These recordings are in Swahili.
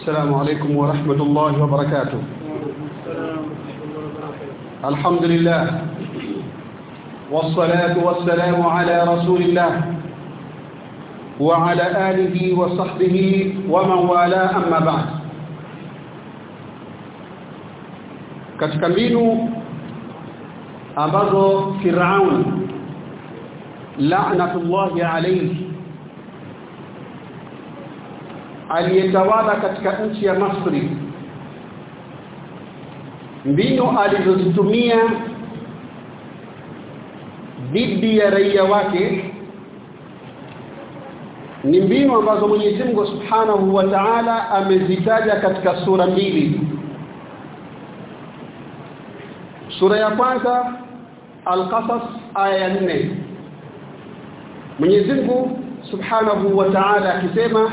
السلام عليكم ورحمة الله وبركاته. الحمد لله والصلاة والسلام على رسول الله وعلى آله وصحبه ومن والاه. أما بعد katika mbinu ambazo Firaun la'natullahi alayhi aliyetawala katika nchi ya Misri. Mbinu alizozitumia dhidi ya raia wake ni mbinu ambazo Mwenyezi Mungu Subhanahu wa Ta'ala amezitaja katika sura mbili. Sura ya kwanza Al-Qasas aya ya 4 Mwenyezi Mungu Subhanahu wa Ta'ala akisema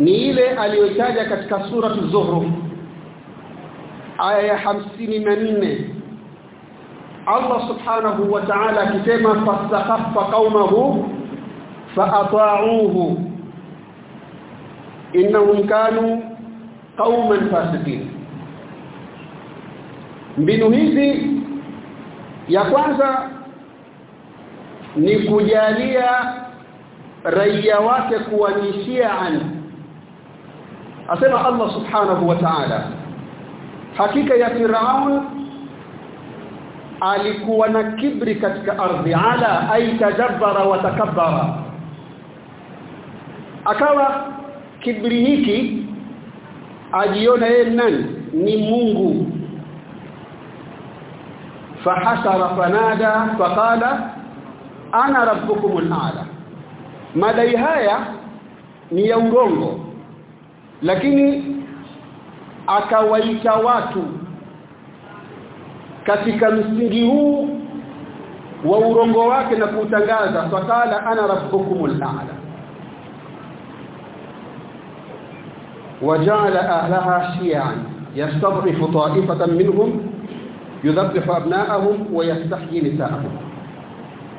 ni ile aliyotaja katika sura az-Zuhruf aya ya 54 Allah subhanahu wa ta'ala akisema fastakhaffa qaumahu fa'ata'uhu innahum kanu qauman fasiqin. Mbinu hizi ya kwanza ni kujalia raia wake kuwa ni asema Allah subhanahu wa ta'ala hakika ya Firaun alikuwa na kibri katika ardhi ala ay tajabbara wa takabbara akawa kibri hiki ajiona yeye nani ni Mungu fahasara fanada faqala ana rabbukumul a'la madai haya ni ya urongo lakini akawaita watu katika msingi huu wa urongo wake na kutangaza faqala ana rabbukumul a'la وجعل أهلها شيعا يستضعف طائفة منهم يذبح أبناءهم ويستحيي نساءهم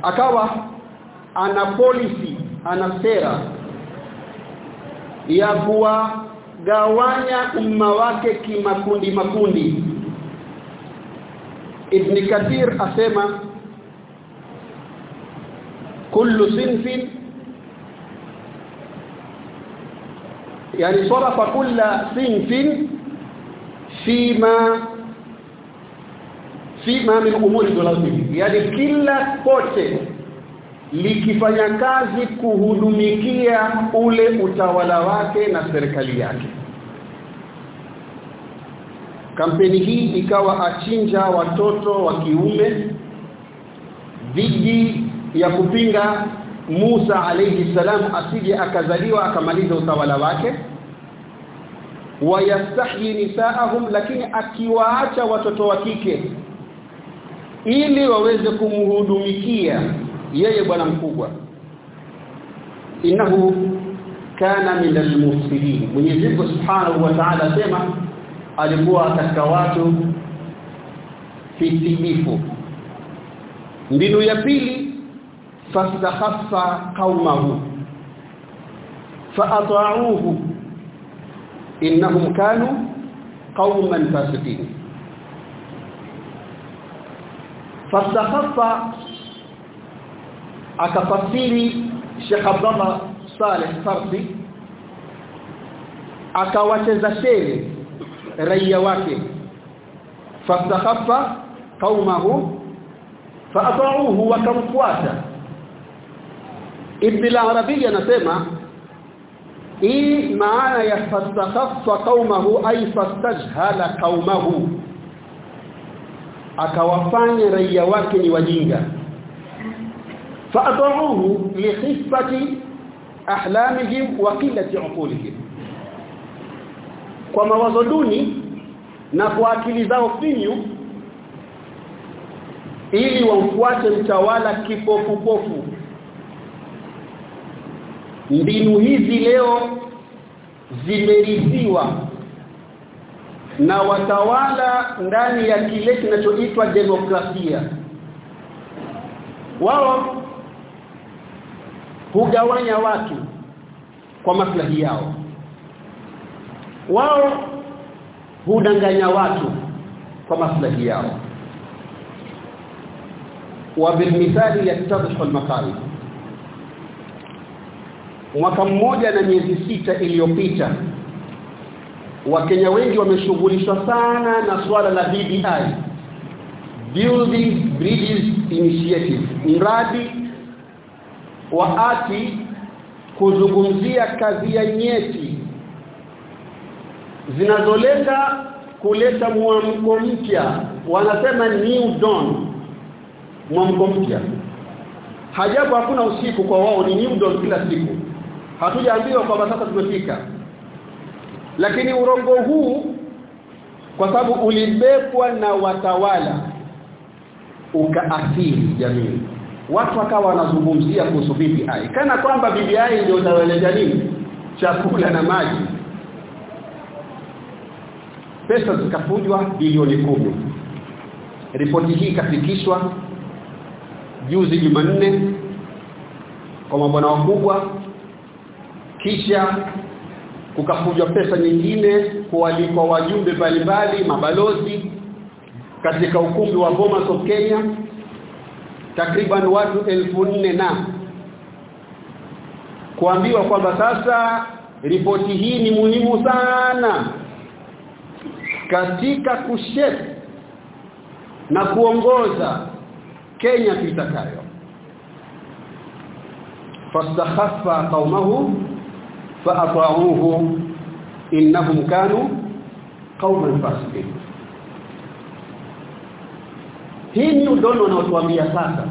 akawa ana policy ana sera ya kuwagawanya umma wake kimakundi makundi. Ibn Kathir asema kullu sinfin yani sarafa kulla sinfin fima fima min umuri dawlatihi yani kila pote likifanya kazi kuhudumikia ule utawala wake na serikali yake. Kampeni hii ikawa achinja watoto wa kiume dhidi ya kupinga Musa alayhi salam asije akazaliwa akamaliza utawala wake. Wayastahyi nisaahum lakini akiwaacha watoto wa kike ili waweze kumhudumikia yeye bwana mkubwa. Innahu kana min almufsidin Mwenyezi Mungu Subhanahu wa Ta'ala sema alikuwa katika watu fitibifu mbinu ya pili fastakhaffa qaumahu. Faata'uhu innahum kanu qauman fasiqin. Fastakhaffa akafasiri Sheikh Abdullah Saleh Farsi akawacheza shere raia wake. Fastakhaffa qaumahu faata'uhu wakamfuata. Ibn al-Arabi anasema hii maana ya fastakhaffa qaumahu ay fastajhala qaumahu. Akawafanya raia wake ni wajinga li khifati ahlamihim wa qillati uqulihim kwa mawazo duni na kwa akili zao finyu ili wamfuate mtawala kipofupofu. Mbinu hizi leo zimerithiwa na watawala ndani ya kile kinachoitwa demokrasia. Wao hugawanya watu kwa maslahi yao wao hudanganya watu kwa maslahi yao وبالمثال يتضح المقال mwaka mmoja na miezi sita iliyopita Wakenya wengi wameshughulishwa sana na swala la BBI Building Bridges Initiative mradi wa ati kuzungumzia kazi ya nyeti zinazoleta kuleta mwamko mpya. Wanasema new dawn mwamko mpya. Hajabu hakuna usiku kwa wao ni new dawn kila siku. Hatujaambiwa kwamba sasa tumefika. Lakini urongo huu kwa sababu ulibebwa na watawala ukaathiri jamii watu wakawa wanazungumzia kuhusu BBI kana kwamba BBI ndio utawaletea nini? Chakula na maji. Pesa zikafujwa bilioni kumi. Ripoti hii ikafikishwa juzi Jumanne kwa mabwana wakubwa kisha kukafujwa pesa nyingine kualikwa wajumbe mbalimbali mabalozi katika ukumbi wa Bomas of Kenya takriban watu elfu nne na kuambiwa kwamba sasa ripoti hii ni muhimu sana katika kushepu na kuongoza Kenya tutakayo fastakhaffa qaumahu faata'uhu innahum kanu qauman fasiqin. Hii ni udono unaotuambia sasa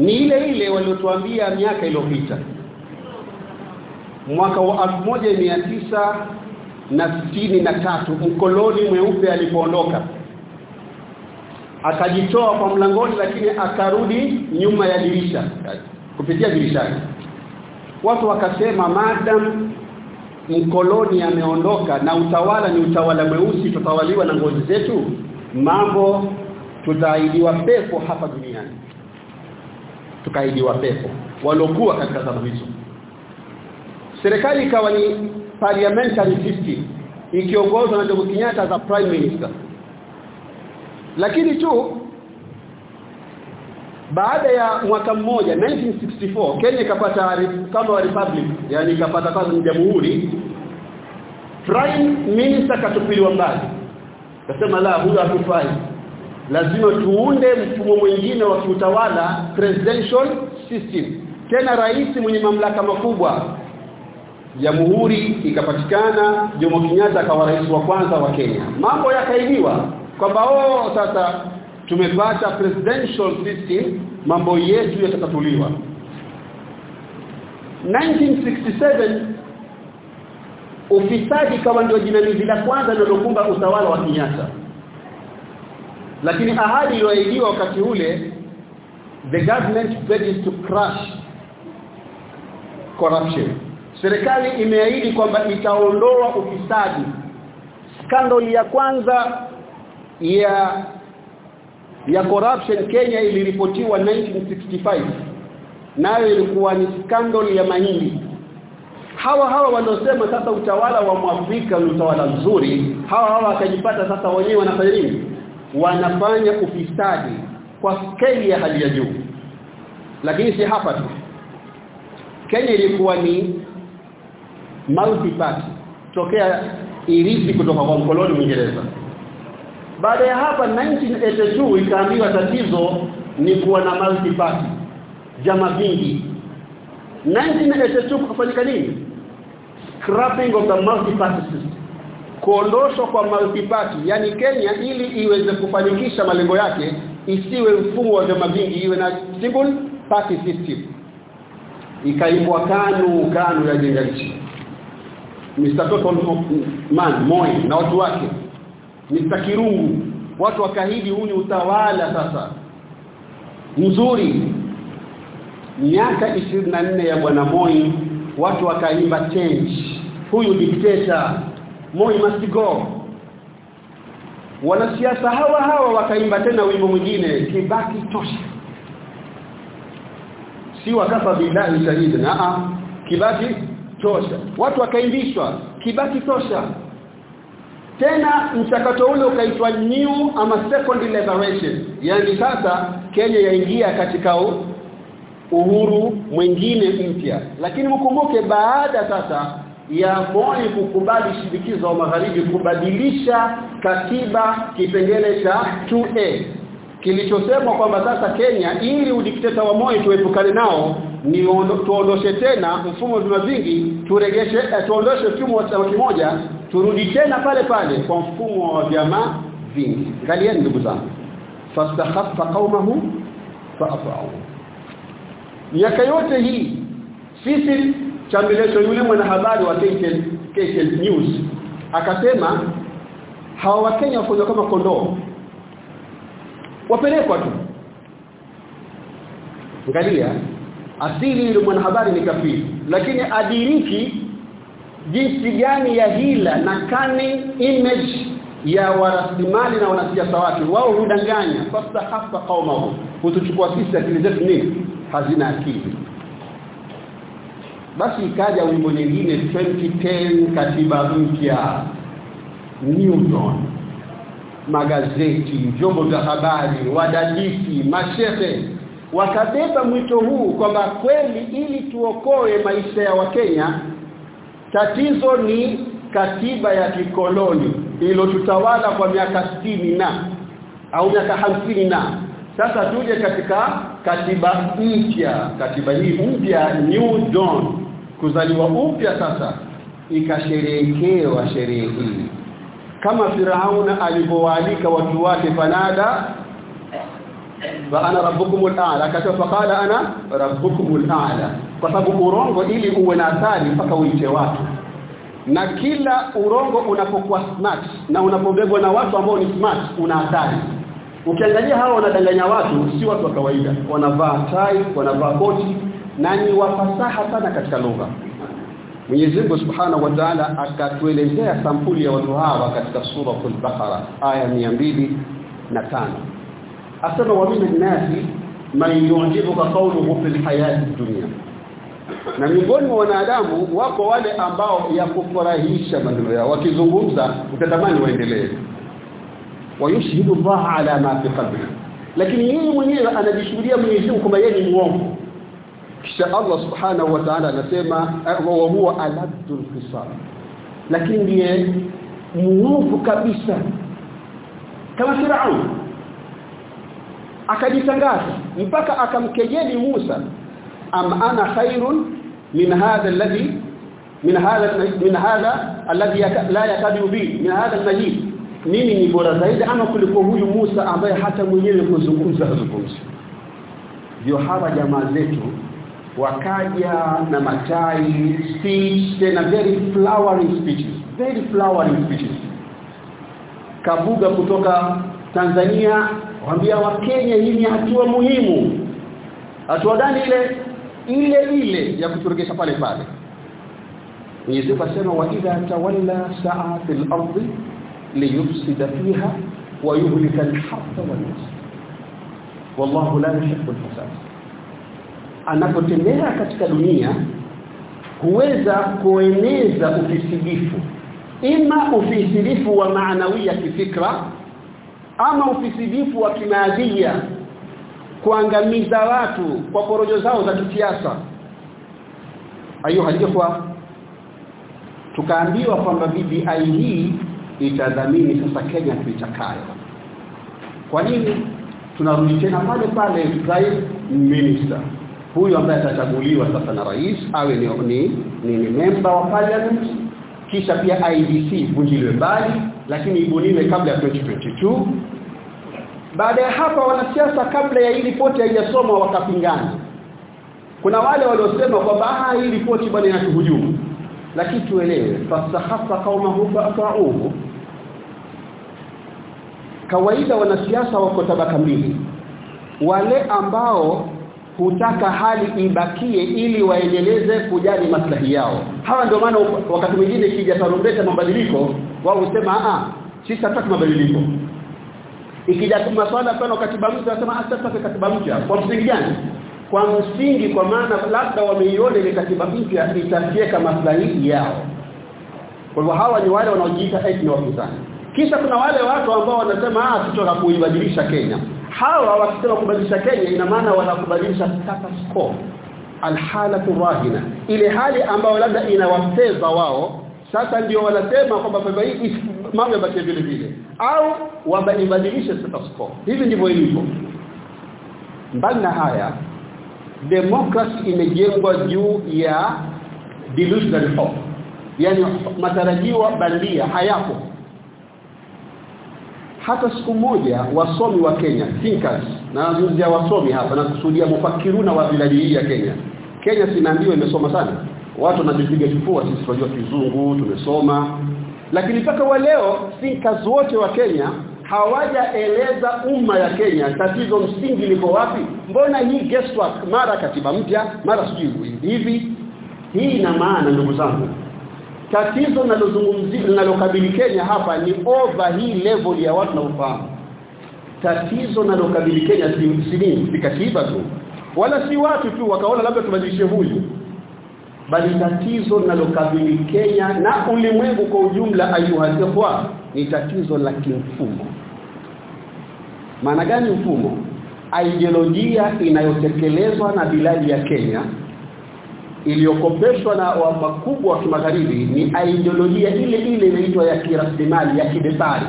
ni ile ile waliotuambia miaka iliyopita. Mwaka wa 1900 na sitini na tatu mkoloni mweupe alipoondoka akajitoa kwa mlangoni lakini akarudi nyuma ya dirisha kupitia dirishani watu wakasema madam mkoloni ameondoka na utawala ni utawala mweusi tutawaliwa na ngozi zetu. Mambo tutaidiwa pepo hapa duniani tukaidiwa pepo walokuwa katika zama hizo. Serikali ikawa ni parliamentary system ikiongozwa na Jomo Kenyatta za prime minister. Lakini tu baada ya mwaka mmoja 1964 Kenya ikapata kama republic yani ikapata kama ni jamhuri prime minister katupiliwa mbali. Kasema la huyo hatufai lazima tuunde mfumo mwingine wa kiutawala presidential system. Tena rais mwenye mamlaka makubwa jamhuri ikapatikana Jomo Kenyatta akawa rais wa kwanza wa Kenya. Mambo yakaibiwa kwamba oh sasa tumepata presidential system mambo yetu yatatatuliwa. 1967 ufisadi kama ndio jinamizi la kwanza lilokumba utawala wa Kenyatta lakini ahadi iliyoahidiwa wakati ule the government pledges to crush corruption. Serikali imeahidi kwamba itaondoa ufisadi. Skandal ya kwanza ya ya corruption Kenya iliripotiwa 1965 nayo ilikuwa ni scandal ya mahindi. Hawa hawa waliosema sasa utawala wa Mwafrika ni utawala mzuri hawa hawa akajipata sasa wenyewe wanafanya nini wanafanya ufisadi kwa skeli ya hali ya juu. Lakini si hapa tu. Kenya ilikuwa ni multi party tokea irithi kutoka kwa mkoloni Mwingereza. Baada ya hapa 1982 ikaambiwa tatizo ni kuwa na multi party jama vingi. 1982 kufanyika nini? Scrapping of the multi party system kuondoshwa kwa multiparty yani Kenya ili iweze kufanikisha malengo yake isiwe mfumo wa vyama vingi iwe na single party system. Ikaimbwa kanu kanu ya jenga nchi. Mr. Total Man Moi na watu wake. Mr. Kirungu watu wakahidi ni utawala sasa. Mzuri. Miaka 24 ya bwana Moi watu wakaimba change. Huyu dictator Moi must go. Wanasiasa hawa hawa wakaimba tena wimbo mwingine kibaki tosha. Si wakafa billahi shahidna a kibaki tosha. Watu wakaimbishwa kibaki tosha. Tena mchakato ule ukaitwa new ama second liberation. Yani sasa Kenya yaingia katika uhuru mwingine mpya. Lakini mkumbuke baada sasa ya kukubali shinikizo wa magharibi kubadilisha katiba kipengele cha 2A kilichosemwa kwamba sasa Kenya ili udikteta wa Moi tuepukane nao ni tuondoshe tena mfumo wa vyama vingi turegeshe eh, tuondoshe mfumo wa chama kimoja turudi tena pale pale kwa mfumo wa vyama vingi. Angalieni ndugu zangu. Fastakhaffa qaumahu fa'ata'u miaka yote hii sisi chambilecho yule mwanahabari wa KTN, News. Akasema hawa wakenya wafanywa kama kondoo. Wapelekwa tu. Ngalia asili yule mwanahabari ni kafiri. Lakini adiriki jinsi gani ya hila na cunning image ya warasimali na wanasiasa wake. Wao hudanganya. Fastahafa qaumahu. Hutuchukua sisi akili zetu nini? Hazina akili basi ikaja wimbo nyingine 2010 katiba mpya Newton. Magazeti vyombo vya habari wadadisi mashehe wakabeba mwito huu kwamba kweli ili tuokoe maisha ya wakenya tatizo ni katiba ya kikoloni iliyotutawala kwa miaka sitini na au miaka hamsini na. Sasa tuje katika katiba mpya. Katiba hii mpya new dawn kuzaliwa upya sasa ikasherehekewa sherehe hii. Kama Firauna alivyowaalika watu wake fanada wa ana rabbukumul a'la. Akasema faqala ana rabbukumul a'la. Kwa sababu urongo ili uwe na athari mpaka uite watu. Na kila urongo unapokuwa smart na unapobebwa na watu ambao ni smart una athari ukiangalia hawa wanadanganya watu si watu wa kawaida. Wanavaa tai wanavaa koti na ni wafasaha sana katika lugha. Mwenyezi Mungu Subhanahu wa Ta'ala akatuelezea sampuli ya watu hawa katika sura al-Baqara aya na tano. Asema wa min nasi man yu'jibuka qawluhu fil hayati dunya. Na miongoni mwa wanadamu wako wale ambao ya kufurahisha maneno yao. Wakizungumza utatamani waendelee. Wayushhidu Allah ala ma fi qalbihi. Lakini yeye mwenyewe anajishuhudia Mwenyezi Mungu kwamba yeye ni muongo kisha Allah subhanahu wa ta'ala anasema wa huwa aladul hisab lakini ndiye muovu kabisa. Kama Firaun. Akajitangaza mpaka akamkejeli Musa. Am ana khairun min hadha alladhi min hadha min hadha alladhi la yakadu bi min hadha alladhi mimi ni bora zaidi ama kuliko huyu Musa ambaye hata mwenyewe kuzungumza azungumza ndio jamaa zetu wakaja na matai speech tena very flowering speeches very flowering speeches. Kabuga kutoka Tanzania waambia wakenya hii ni hatua muhimu. Hatua gani ile? Ile ile ya kuturegesha pale pale. Mwenyezi Mungu asema wa idha tawalla sa'a fil ardi liyufsida fiha wa yuhlika al-hartha wal nasl wallahu la yuhibbu al-fasad anapotembea katika dunia huweza kueneza ufisidifu ima ufisidifu wa maanawia kifikra ama ufisidifu wa kimaadhia kuangamiza watu kwa porojo zao za kisiasa. Ayo halikwa tukaambiwa kwamba BBI hii itadhamini sasa Kenya tuitakayo kwa nini? Tunarudi tena pale pale prime minister huyu ambaye atachaguliwa sasa na rais awe ni ni, ni, ni member wa parliament kisha pia IDC vunjiliwe mbali lakini ibuniwe kabla ya 2022 baada ya hapa wanasiasa kabla ya hii ripoti haijasoma wakapingana. Kuna wale waliosema kwamba ah hii ripoti bwana inatuhujumu. Lakini tuelewe fasahafa qaumahu fa'uhu kawaida wanasiasa wako tabaka mbili. Wale ambao hutaka hali ibakie ili waendeleze kujali maslahi yao. Hawa ndio maana wakati mwingine ikija tarumbeta mabadiliko wao husema a sisi hatutaki mabadiliko. Ikija masuala pana katiba mpya wanasema hatutaki katiba mpya. Kwa msingi gani? Kwa msingi kwa maana labda wameiona ile katiba mpya itafyeka maslahi yao. Kwa hivyo hawa ni wale wanaojiita ethno wapinzani kisha kuna wale watu ambao wanasema ah tutaka kuibadilisha Kenya hawa wakisema kubadilisha Kenya ina maana wanakubadilisha status quo alhalatu rahina ile hali ambayo labda inawafeza wao sasa ndio wanasema kwamba sasa hii mambo yabaki vile vile. Au wabadilishe status quo. Hivi ndivyo ilivyo. Mbali na haya demokrasi imejengwa juu ya delusional hope. Yani matarajio bandia hayapo hata siku moja wasomi wa Kenya thinkers na nazungumzia wasomi hapa na kusudia mufakiruna wa biladi hii ya Kenya. Kenya sinaambiwa imesoma sana. Watu wanajipiga kifua sisi tunajua kizungu tumesoma. Lakini mpaka wa leo thinkers wote wa Kenya hawajaeleza umma ya Kenya tatizo msingi liko wapi? Mbona hii guesswork mara katiba mpya mara sijui hivi? Hii ina maana ndugu zangu tatizo linalozungumzia linalokabili Kenya hapa ni over hii level ya watu na ufahamu tatizo linalokabili Kenya si si si katiba tu. Wala si watu tu wakaona labda tubadilishe huyu. Bali tatizo linalokabili Kenya na ulimwengu kwa ujumla ayuhasifwa ni tatizo la kimfumo. Maana gani mfumo? Ideolojia inayotekelezwa na bilali ya Kenya iliyokopeshwa na wakubwa wa kimagharibi ni ideolojia ile ile inaitwa ya kiraslimali ya kibepari.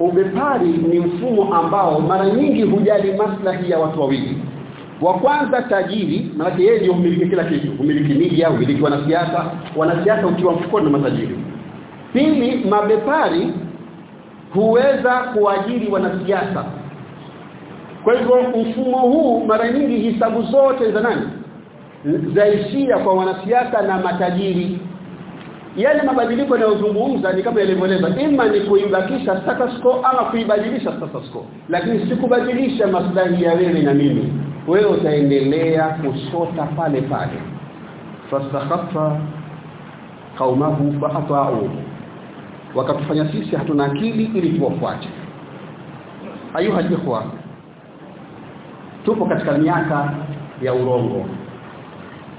Ubepari ni mfumo ambao mara nyingi hujali maslahi ya watu wawili. Wa kwanza tajiri maana yeye ndio umiliki kila kitu umiliki media umiliki wanasiasa wanasiasa ukiwa mfukoni na matajiri. Pili mabepari huweza kuajiri wanasiasa. Kwa hivyo mfumo huu mara nyingi hisabu zote za nani zaishia kwa wanasiasa na matajiri. Yale mabadiliko yanayozungumza ni kama yalivyoeleza ima ni kuibakisha status quo ama kuibadilisha status quo. Lakini si kubadilisha maslahi ya wewe na mimi. Wewe utaendelea kusota pale pale. Fastakhaffa qaumahu fa'ata'u wakatufanya sisi hatuna akili ili tuwafuate. Ayuha ikhwa tupo katika miaka ya urongo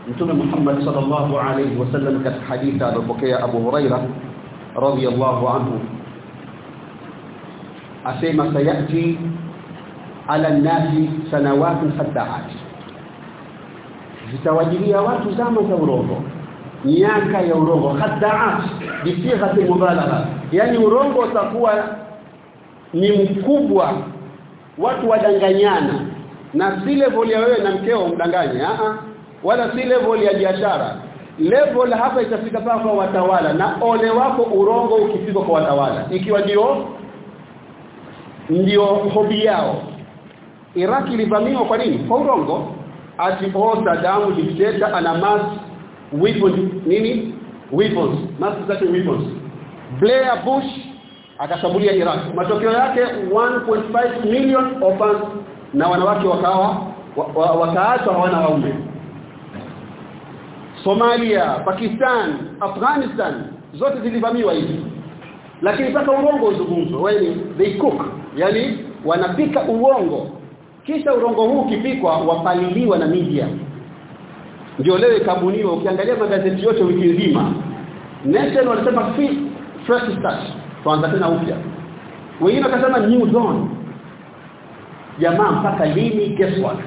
Mtume Muhammad sallallahu alayhi wasallam katika hadithi aliyopokea Abu Huraira radhiyallahu anhu asema sayati ala nasi sanawati sadaat zitawajilia watu zama za urongo miaka ya urongo khaddaat bisighati mubalagha yani urongo utakuwa ni mkubwa watu wadanganyana. Na si level ya wewe na mkeo mdanganye a wala si level ya biashara. Level hapa itafika paka kwa watawala na ole wako urongo ukifika kwa watawala. Ikiwa ndio ndio hobi yao. Iraki ilivamiwa kwa nini? Kwa urongo. Ati damu Saddam dictator ana mass weapons nini? Weapons. Mass zake weapons. Blair Bush akashambulia Iraq. Matokeo yake 1.5 million orphans na wanawake wakawa wakaachwa hawana waume Somalia Pakistan Afghanistan zote zilivamiwa hivi. Lakini sasa urongo uzungumzwe. Wewe they cook. Yani wanapika uongo kisha urongo huu ukipikwa wapaliliwa na media. Ndio leo ikabuniwa. Ukiangalia magazeti yote wiki nzima Nation walisema fresh start. Tuanza tena upya. Wengine wakasema new dawn. Jamaa mpaka lini? Guess what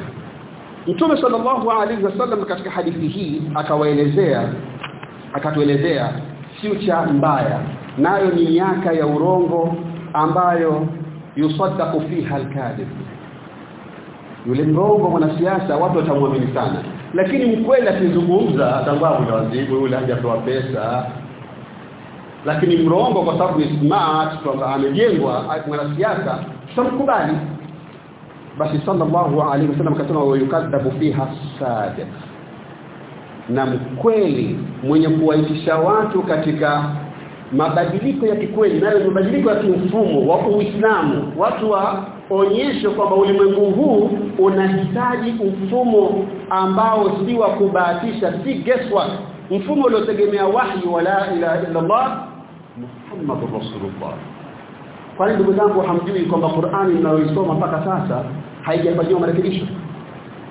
Mtume sallallahu alaihi wasallam katika hadithi hii akawaelezea akatuelezea future mbaya. Nayo ni miaka ya urongo ambayo yusaddaqu fiha al-kadhib. Yule mrongo mwanasiasa watu watamwamini sana. Lakini mkweli akizungumza atangwa kuna wazibu yule hajatoa pesa. Lakini mrongo kwa sababu ni smart kwamba amejengwa mwanasiasa tutamkubali basi sallallahu alaihi wasallam akasema wa yukadhabu fiha sadiq. Na mkweli mwenye kuwaitisha watu katika mabadiliko ya kikweli nayo mabadiliko ya kimfumo wa Uislamu. Watu waonyeshe kwamba ulimwengu huu unahitaji mfumo ambao si wa kubahatisha si guesswork. Mfumo uliotegemea wahi wala ilaha illa Allah Muhammadur Rasulullah kwani ndugu zangu hamjui kwamba Qur'ani mnayoisoma mpaka sasa haijafanyiwa marekebisho?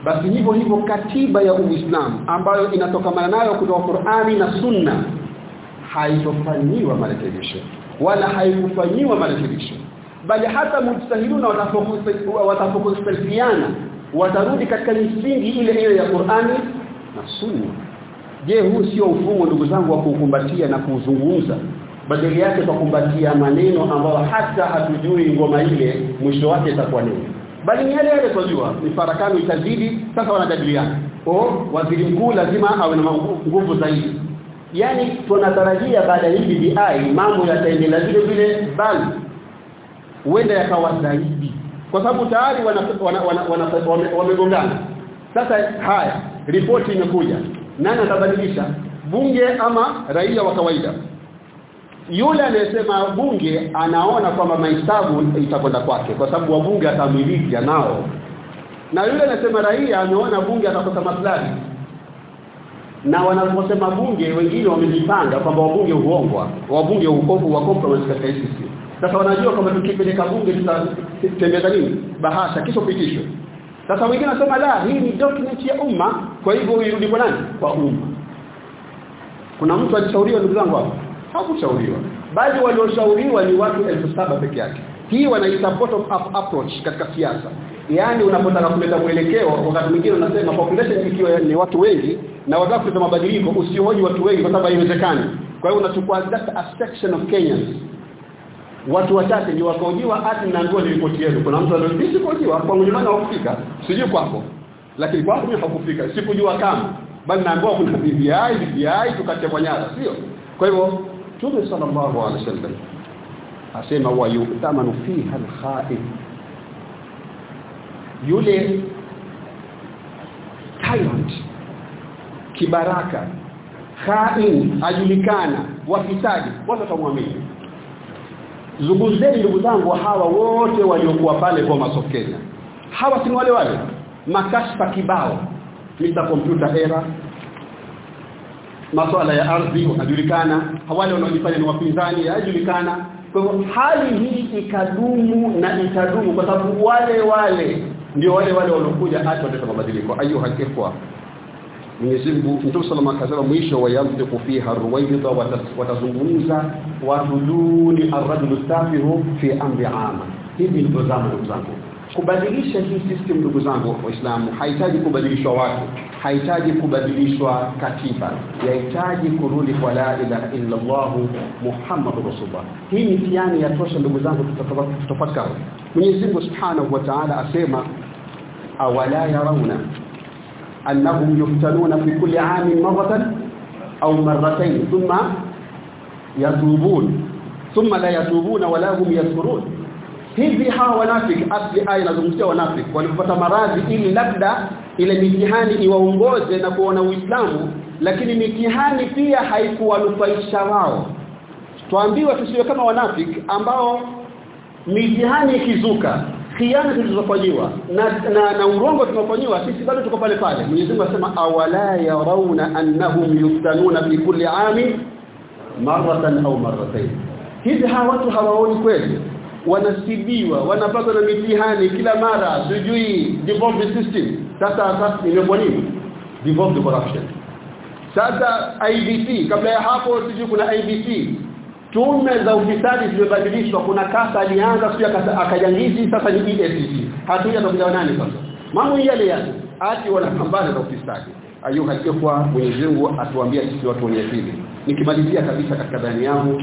Basi hivyo hivyo katiba ya Uislamu ambayo inatokamana nayo kutoka Qur'ani na Sunna haitofanyiwa marekebisho wala haikufanyiwa marekebisho. Bali hata mujtahiduna watakapokustafiana watarudi katika misingi ile ile ya Qur'ani na Sunna. Je huu sio ufumo ndugu zangu wa kukumbatia na kuzungumza badala yake tukumbatia maneno ambayo hata hatujui ngoma ile mwisho wake itakuwa nini. Bali ni yale yale tunajua mifarakano itazidi sasa wanajadiliana. Oh waziri mkuu lazima awe na nguvu zaidi. Yani tunatarajia baada ya BBI BI mambo yataendelea vile vile bali huenda yakawa zaidi. Kwa sababu tayari wamegongana. Sasa haya ripoti imekuja. Nani atabadilisha? Bunge ama raia wa kawaida yule aliyesema bunge anaona kwamba mahesabu itakwenda kwake kwa sababu wabunge atamiliki nao na yule anasema raia ameona bunge atakosa maslahi. Na wanaposema bunge wengine wamejipanga kwamba wabunge huongwa wabunge ukovu wa compromise katika ICC sasa wanajua kwamba tukipeleka bunge tutatembeza nini? Bahasha kisha pitishwe sasa wengine wanasema la hii ni document ya umma kwa hivyo irudi kwa nani? Kwa umma. Kuna mtu alishauriwa ndugu zangu hapo hakushauriwa bali walioshauriwa ni watu saba peke yake. Hii wanaita bottom up approach katika siasa. Yaani unapotaka kuleta mwelekeo wakati mwingine unasema population ikiwa ni watu wengi na wataka kuleta mabadiliko usihoji watu wengi kwa sababu haiwezekani. Kwa hiyo unachukua just a section of Kenyans. Watu wachache ni wakaojiwa ati naambiwa ni ripoti yenu. Kuna mtu aliyodisi kuojiwa kwa mjumani hakufika sijui kwako. Lakini kwangu mimi hakufika sikujua kama. Bali naambiwa kuna BBI BBI tukachekwa nyara sio? Kwa hivyo Mtume sallallahu alaihi wasallam asema wa yu'tamanu fiha al-kha'in. Yule tyrant kibaraka khain ajulikana wafisadi watu watamwamini. Zunguzeni ndugu zangu hawa wote waliokuwa pale kwa masokenya hawa si wale wale? Makashfa kibao Mr computer era masuala ya ardhi wanajulikana hawale wanaojifanya ni wapinzani yajulikana kwa hivyo hali hii ikadumu na itadumu kwa sababu wale wale ndio wale wale waliokuja hata waleta mabadiliko. Ayu ikhwa Mwenyezi Mungu Mtume sallallahu alaihi wasallam mwisho wa yantiqu fiha ruwaida watazungumza watu duni arrajulu tafihu fi amri ama hivi ndio zama ndugu zangu kubadilisha hii system ndugu zangu waislamu haitaji kubadilishwa watu hahitaji kubadilishwa katiba. Yahitaji kurudi kwa la ilaha illa Allah Muhammadur Rasulullah. Hii mitihani ya tosha ndugu zangu tutafakari. Mwenyezi Mungu Subhanahu wa Ta'ala asema awala yarawna annahum yuftanuna fi kulli 'amin marratan aw marratayn thumma yatubun thumma la yatubuna wala hum yadhkurun hivi hawa wanafiki asli aya inazungumzia wanafiki walipata maradhi ili labda ile mitihani iwaongoze na kuona Uislamu lakini mitihani pia haikuwanufaisha wao. Tuambiwa tusiwe kama wanafik ambao mitihani ikizuka khiana zilizofanyiwa na, na na urongo tunaofanyiwa sisi bado tuko pale pale. Mwenyezi Mungu anasema awala yarawna annahum yuftanuna fi kulli amin marratan au marratayn. Hizi hawa watu hawaoni kweli wanasibiwa wanapata na mitihani kila mara sijui devolved system. Sasa sasa imekuwa nini? Devolved corruption. Sasa IBC kabla ya hapo sijui kuna IBC tume za ufisadi zimebadilishwa kuna kasa alianza sio akajangizi sasa ni EACC hatuja takuja nani sasa? Mambo yale yale. Ati wanapambana na ufisadi. Ayuha kwa Mwenyezi Mungu atuambia sisi watu wenye akili. Nikimalizia kabisa katika dhani yangu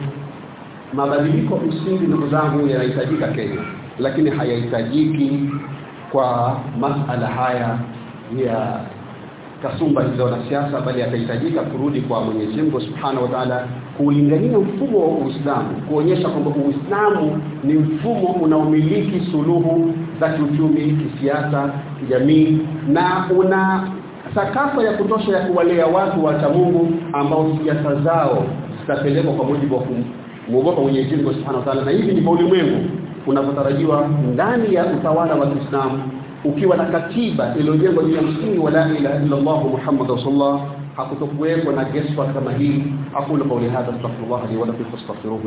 mabadiliko msingi ndugu zangu yanahitajika Kenya lakini hayahitajiki kwa masala haya ya kasumba hizo siasa bali yatahitajika kurudi kwa Mwenyezi Mungu Subhanahu wa Ta'ala kuulingania mfumo wa Uislamu kuonyesha kwamba Uislamu ni mfumo unaomiliki suluhu za kiuchumi, kisiasa, kijamii na una sakafa ya kutosha ya kuwalea watu wa Mungu ambao siasa zao zitapelekwa kwa mujibu wa muogopa Mwenyezi Mungu Subhanahu wa Ta'ala. Na hivi ndivyo ulimwengu unavyotarajiwa ndani ya utawala wa Kiislamu ukiwa na katiba iliyojengwa juu ya msingi wa la ilaha illa Allah Muhammad rasulullah. Hakutokuwepo na geswa kama hii. Aqulu qawli hadha astaghfirullah li wa lakum fastaghfiruhu